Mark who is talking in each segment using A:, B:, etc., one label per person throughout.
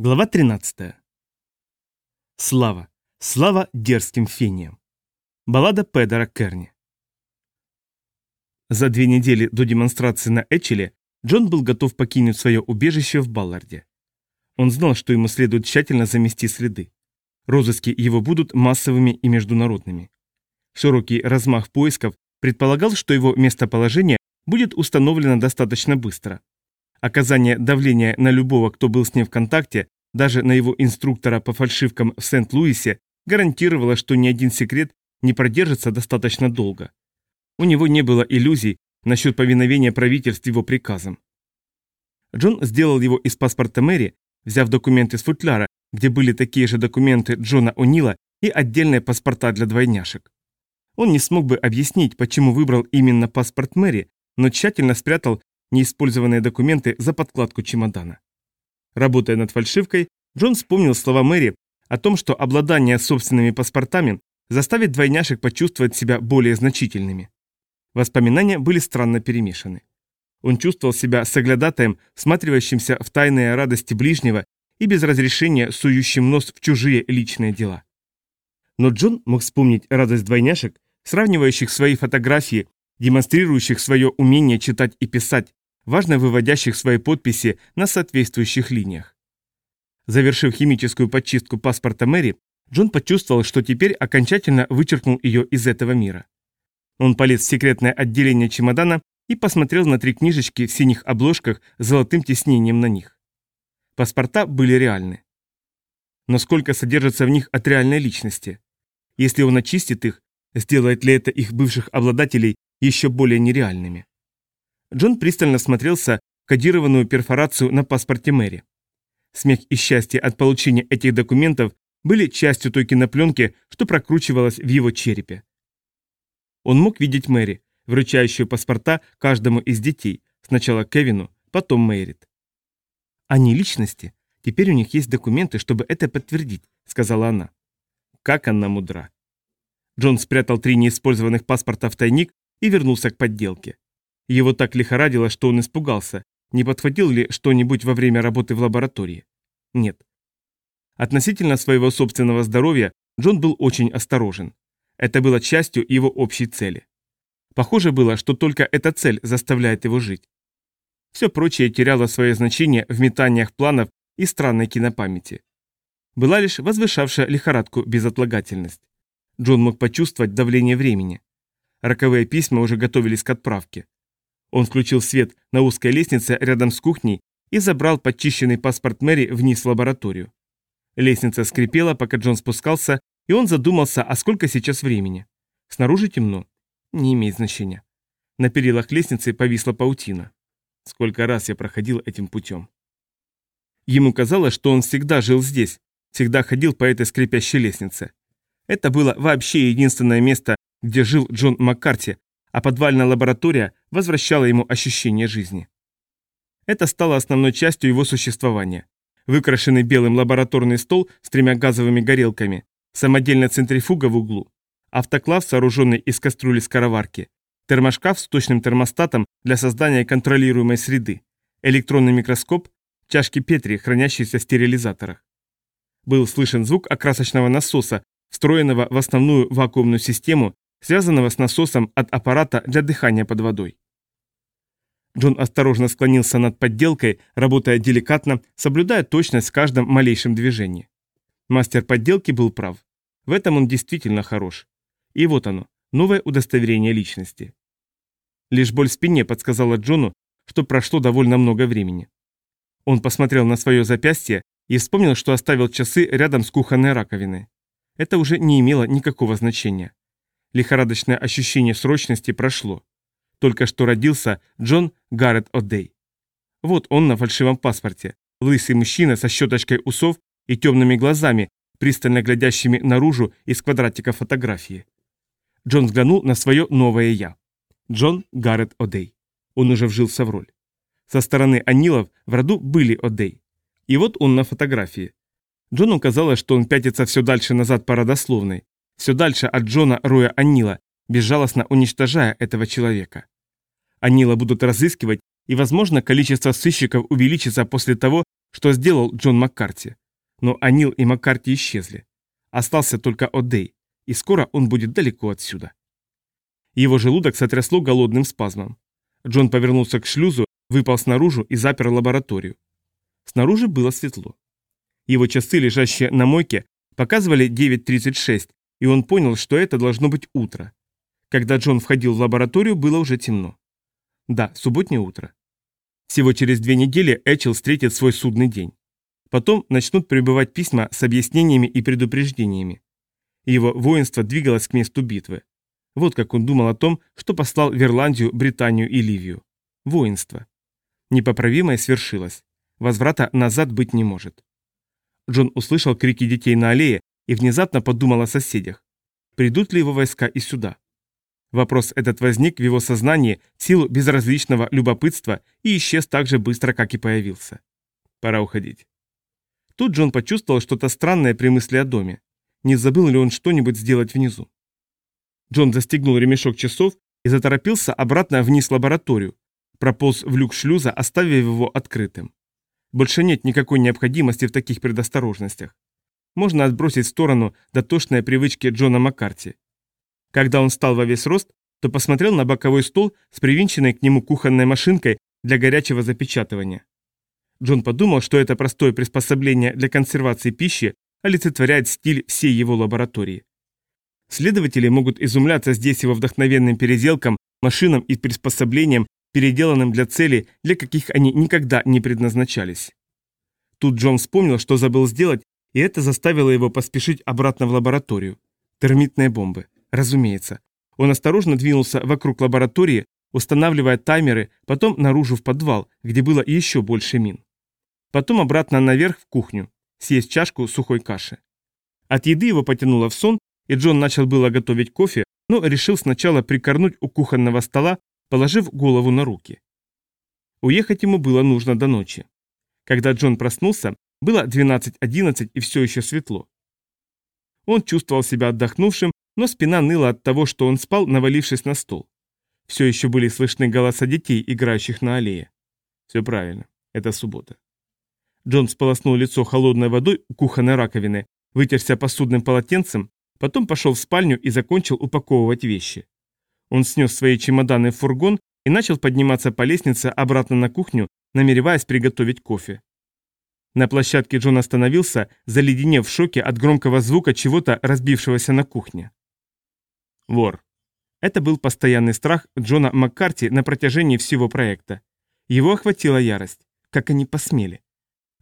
A: Глава 13. Слава. Слава дерзким фениям. Баллада Педера Керни. За две недели до демонстрации на Эчеле Джон был готов покинуть свое убежище в Балларде. Он знал, что ему следует тщательно замести следы. Розыски его будут массовыми и международными. Широкий размах поисков предполагал, что его местоположение будет установлено достаточно быстро. Оказание давления на любого, кто был с ним в контакте, даже на его инструктора по фальшивкам в Сент-Луисе, гарантировало, что ни один секрет не продержится достаточно долго. У него не было иллюзий насчет повиновения правительств его приказам. Джон сделал его из паспорта Мэри, взяв документы с футляра, где были такие же документы Джона О'Нила и отдельные паспорта для двойняшек. Он не смог бы объяснить, почему выбрал именно паспорт Мэри, но тщательно спрятал неиспользованные документы за подкладку чемодана. Работая над фальшивкой, Джон вспомнил слова Мэри о том, что обладание собственными паспортами заставит двойняшек почувствовать себя более значительными. Воспоминания были странно перемешаны. Он чувствовал себя соглядатаем, всматривающимся в тайные радости ближнего и без разрешения сующим нос в чужие личные дела. Но Джон мог вспомнить радость двойняшек, сравнивающих свои фотографии, демонстрирующих свое умение читать и писать, важно выводящих свои подписи на соответствующих линиях. Завершив химическую подчистку паспорта Мэри, Джон почувствовал, что теперь окончательно вычеркнул ее из этого мира. Он полез в секретное отделение чемодана и посмотрел на три книжечки в синих обложках с золотым тиснением на них. Паспорта были реальны. Но сколько содержится в них от реальной личности? Если он очистит их, сделает ли это их бывших обладателей еще более нереальными? Джон пристально смотрелся в кодированную перфорацию на паспорте Мэри. Смех и счастье от получения этих документов были частью той кинопленки, что прокручивалась в его черепе. Он мог видеть Мэри, вручающую паспорта каждому из детей, сначала Кевину, потом Мэрит. «Они личности. Теперь у них есть документы, чтобы это подтвердить», — сказала она. Как она мудра. Джон спрятал три неиспользованных паспорта в тайник и вернулся к подделке. Его так лихорадило, что он испугался. Не подхватил ли что-нибудь во время работы в лаборатории? Нет. Относительно своего собственного здоровья Джон был очень осторожен. Это было частью его общей цели. Похоже было, что только эта цель заставляет его жить. Все прочее теряло свое значение в метаниях планов и странной кинопамяти. Была лишь возвышавшая лихорадку безотлагательность. Джон мог почувствовать давление времени. Роковые письма уже готовились к отправке. Он включил свет на узкой лестнице рядом с кухней и забрал подчищенный паспорт Мэри вниз в лабораторию. Лестница скрипела, пока Джон спускался, и он задумался, а сколько сейчас времени. Снаружи темно. Не имеет значения. На перилах лестницы повисла паутина. Сколько раз я проходил этим путем. Ему казалось, что он всегда жил здесь, всегда ходил по этой скрипящей лестнице. Это было вообще единственное место, где жил Джон Маккарти, а подвальная лаборатория возвращала ему ощущение жизни. Это стало основной частью его существования. Выкрашенный белым лабораторный стол с тремя газовыми горелками, самодельная центрифуга в углу, автоклав, сооруженный из кастрюли скороварки, термошкаф с точным термостатом для создания контролируемой среды, электронный микроскоп, чашки Петри, хранящиеся в стерилизаторах. Был слышен звук окрасочного насоса, встроенного в основную вакуумную систему связанного с насосом от аппарата для дыхания под водой. Джон осторожно склонился над подделкой, работая деликатно, соблюдая точность в каждом малейшем движении. Мастер подделки был прав. В этом он действительно хорош. И вот оно, новое удостоверение личности. Лишь боль в спине подсказала Джону, что прошло довольно много времени. Он посмотрел на свое запястье и вспомнил, что оставил часы рядом с кухонной раковиной. Это уже не имело никакого значения. Лихорадочное ощущение срочности прошло. Только что родился Джон Гаррет О'Дей. Вот он на фальшивом паспорте. Лысый мужчина со щеточкой усов и темными глазами, пристально глядящими наружу из квадратика фотографии. Джон взглянул на свое новое «я». Джон Гаррет О'Дей. Он уже вжился в роль. Со стороны Анилов в роду были О'Дей. И вот он на фотографии. Джону казалось, что он пятится все дальше назад по родословной, все дальше от Джона Роя Анила, безжалостно уничтожая этого человека. Анила будут разыскивать, и, возможно, количество сыщиков увеличится после того, что сделал Джон Маккарти. Но Анил и Маккарти исчезли. Остался только Одей, и скоро он будет далеко отсюда. Его желудок сотрясло голодным спазмом. Джон повернулся к шлюзу, выпал снаружи и запер лабораторию. Снаружи было светло. Его часы, лежащие на мойке, показывали 9.36, и он понял, что это должно быть утро. Когда Джон входил в лабораторию, было уже темно. Да, субботнее утро. Всего через две недели Эчел встретит свой судный день. Потом начнут прибывать письма с объяснениями и предупреждениями. Его воинство двигалось к месту битвы. Вот как он думал о том, что послал в Ирландию, Британию и Ливию. Воинство. Непоправимое свершилось. Возврата назад быть не может. Джон услышал крики детей на аллее и внезапно подумал о соседях. Придут ли его войска и сюда? Вопрос этот возник в его сознании в силу безразличного любопытства и исчез так же быстро, как и появился. Пора уходить. Тут Джон почувствовал что-то странное при мысли о доме. Не забыл ли он что-нибудь сделать внизу? Джон застегнул ремешок часов и заторопился обратно вниз в лабораторию, прополз в люк шлюза, оставив его открытым. Больше нет никакой необходимости в таких предосторожностях. Можно отбросить в сторону дотошные привычки Джона Маккарти. Когда он встал во весь рост, то посмотрел на боковой стол с привинченной к нему кухонной машинкой для горячего запечатывания. Джон подумал, что это простое приспособление для консервации пищи олицетворяет стиль всей его лаборатории. Следователи могут изумляться здесь его вдохновенным переделкам, машинам и приспособлениям, переделанным для целей, для каких они никогда не предназначались. Тут Джон вспомнил, что забыл сделать, и это заставило его поспешить обратно в лабораторию. Термитные бомбы. Разумеется. Он осторожно двинулся вокруг лаборатории, устанавливая таймеры, потом наружу в подвал, где было еще больше мин. Потом обратно наверх в кухню, съесть чашку сухой каши. От еды его потянуло в сон, и Джон начал было готовить кофе, но решил сначала прикорнуть у кухонного стола, положив голову на руки. Уехать ему было нужно до ночи. Когда Джон проснулся, было 12.11 и все еще светло. Он чувствовал себя отдохнувшим, но спина ныла от того, что он спал, навалившись на стол. Все еще были слышны голоса детей, играющих на аллее. Все правильно, это суббота. Джон сполоснул лицо холодной водой у кухонной раковины, вытерся посудным полотенцем, потом пошел в спальню и закончил упаковывать вещи. Он снес свои чемоданы в фургон и начал подниматься по лестнице обратно на кухню, намереваясь приготовить кофе. На площадке Джон остановился, заледенев в шоке от громкого звука чего-то разбившегося на кухне. Вор. Это был постоянный страх Джона Маккарти на протяжении всего проекта. Его охватила ярость. Как они посмели.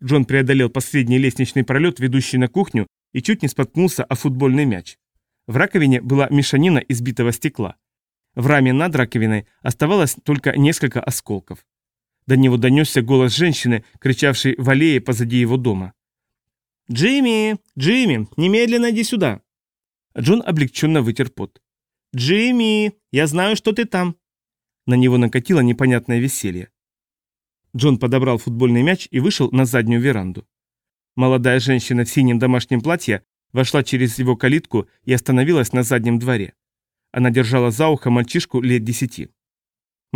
A: Джон преодолел последний лестничный пролет, ведущий на кухню, и чуть не споткнулся о футбольный мяч. В раковине была мешанина избитого стекла. В раме над раковиной оставалось только несколько осколков. До него донесся голос женщины, кричавшей в аллее позади его дома. «Джимми! Джимми! Немедленно иди сюда!» Джон облегченно вытер пот. «Джимми! Я знаю, что ты там!» На него накатило непонятное веселье. Джон подобрал футбольный мяч и вышел на заднюю веранду. Молодая женщина в синем домашнем платье вошла через его калитку и остановилась на заднем дворе. Она держала за ухо мальчишку лет десяти.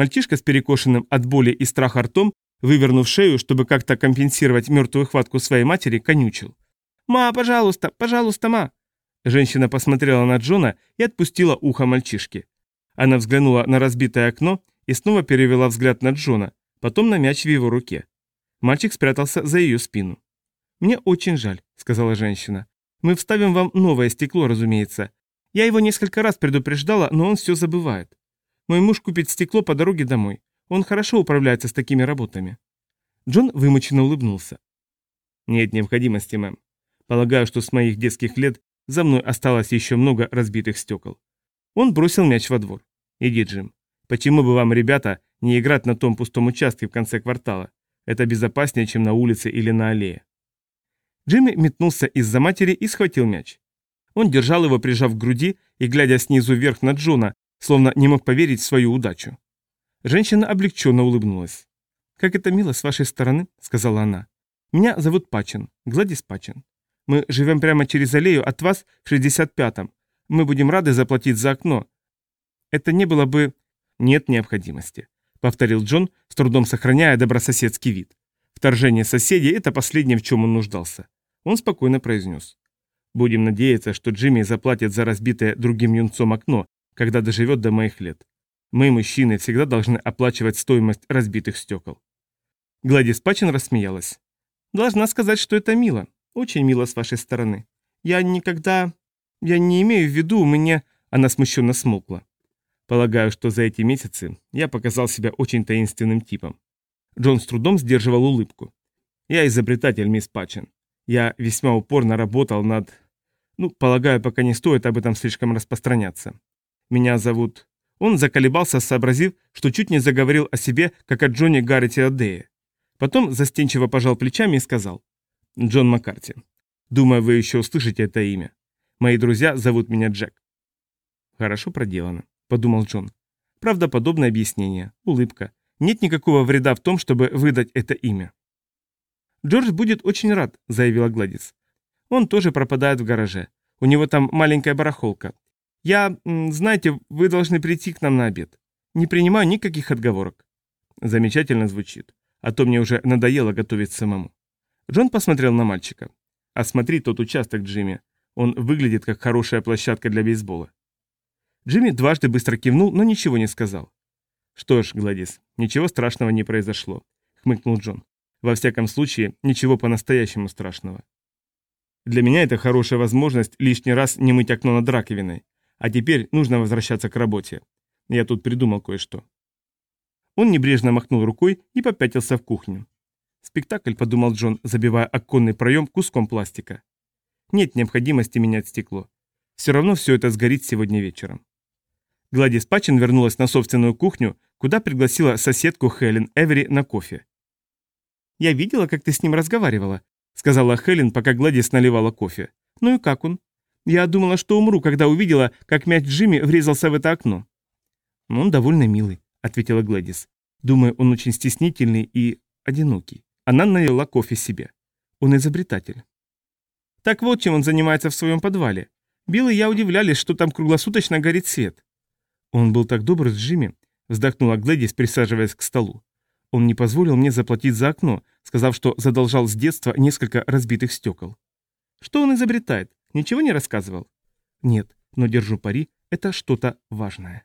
A: Мальчишка с перекошенным от боли и страха ртом, вывернув шею, чтобы как-то компенсировать мертвую хватку своей матери, конючил. «Ма, пожалуйста, пожалуйста, ма!» Женщина посмотрела на Джона и отпустила ухо мальчишки. Она взглянула на разбитое окно и снова перевела взгляд на Джона, потом на мяч в его руке. Мальчик спрятался за ее спину. «Мне очень жаль», — сказала женщина. «Мы вставим вам новое стекло, разумеется. Я его несколько раз предупреждала, но он все забывает. Мой муж купит стекло по дороге домой. Он хорошо управляется с такими работами». Джон вымученно улыбнулся. «Нет необходимости, мэм. Полагаю, что с моих детских лет за мной осталось еще много разбитых стекол». Он бросил мяч во двор. «Иди, Джим. Почему бы вам, ребята, не играть на том пустом участке в конце квартала? Это безопаснее, чем на улице или на аллее». Джимми метнулся из-за матери и схватил мяч. Он держал его, прижав к груди и глядя снизу вверх на Джона, словно не мог поверить в свою удачу. Женщина облегченно улыбнулась. «Как это мило с вашей стороны», — сказала она. «Меня зовут Пачин, Гладис Пачин. Мы живем прямо через аллею от вас в 65-м. Мы будем рады заплатить за окно. Это не было бы...» «Нет необходимости», — повторил Джон, с трудом сохраняя добрососедский вид. Вторжение соседей – это последнее, в чем он нуждался. Он спокойно произнес. «Будем надеяться, что Джимми заплатит за разбитое другим юнцом окно, когда доживет до моих лет. Мы, мужчины, всегда должны оплачивать стоимость разбитых стекол». Гладис Пачин рассмеялась. «Должна сказать, что это мило. Очень мило с вашей стороны. Я никогда... Я не имею в виду, мне...» Она смущенно смолкла. Полагаю, что за эти месяцы я показал себя очень таинственным типом. Джон с трудом сдерживал улыбку. Я изобретатель, мисс Патчин. Я весьма упорно работал над... Ну, полагаю, пока не стоит об этом слишком распространяться. Меня зовут... Он заколебался, сообразив, что чуть не заговорил о себе, как о Джоне Гаррете Адее. Потом застенчиво пожал плечами и сказал. «Джон Маккарти. Думаю, вы еще услышите это имя. Мои друзья зовут меня Джек». «Хорошо проделано», — подумал Джон. Правдоподобное объяснение, улыбка. Нет никакого вреда в том, чтобы выдать это имя. «Джордж будет очень рад», — заявила Гладис. «Он тоже пропадает в гараже. У него там маленькая барахолка. Я, знаете, вы должны прийти к нам на обед. Не принимаю никаких отговорок». Замечательно звучит. А то мне уже надоело готовить самому. Джон посмотрел на мальчика. «Осмотри тот участок, Джимми. Он выглядит как хорошая площадка для бейсбола». Джимми дважды быстро кивнул, но ничего не сказал. «Что ж, Гладис, ничего страшного не произошло», — хмыкнул Джон. «Во всяком случае, ничего по-настоящему страшного. Для меня это хорошая возможность лишний раз не мыть окно над раковиной. А теперь нужно возвращаться к работе. Я тут придумал кое-что». Он небрежно махнул рукой и попятился в кухню. «Спектакль», — подумал Джон, забивая оконный проем куском пластика. «Нет необходимости менять стекло. Все равно все это сгорит сегодня вечером». Гладис Пачин вернулась на собственную кухню, куда пригласила соседку Хелен Эвери на кофе. «Я видела, как ты с ним разговаривала», — сказала Хелен, пока Гладис наливала кофе. «Ну и как он?» «Я думала, что умру, когда увидела, как мяч Джимми врезался в это окно». «Ну, «Он довольно милый», — ответила Гладис. «Думаю, он очень стеснительный и одинокий». Она налила кофе себе. Он изобретатель. Так вот, чем он занимается в своем подвале. Билл и я удивлялись, что там круглосуточно горит свет. «Он был так добр с Джимми», — вздохнула Глэдис, присаживаясь к столу. «Он не позволил мне заплатить за окно, сказав, что задолжал с детства несколько разбитых стекол». «Что он изобретает? Ничего не рассказывал?» «Нет, но держу пари, это что-то важное».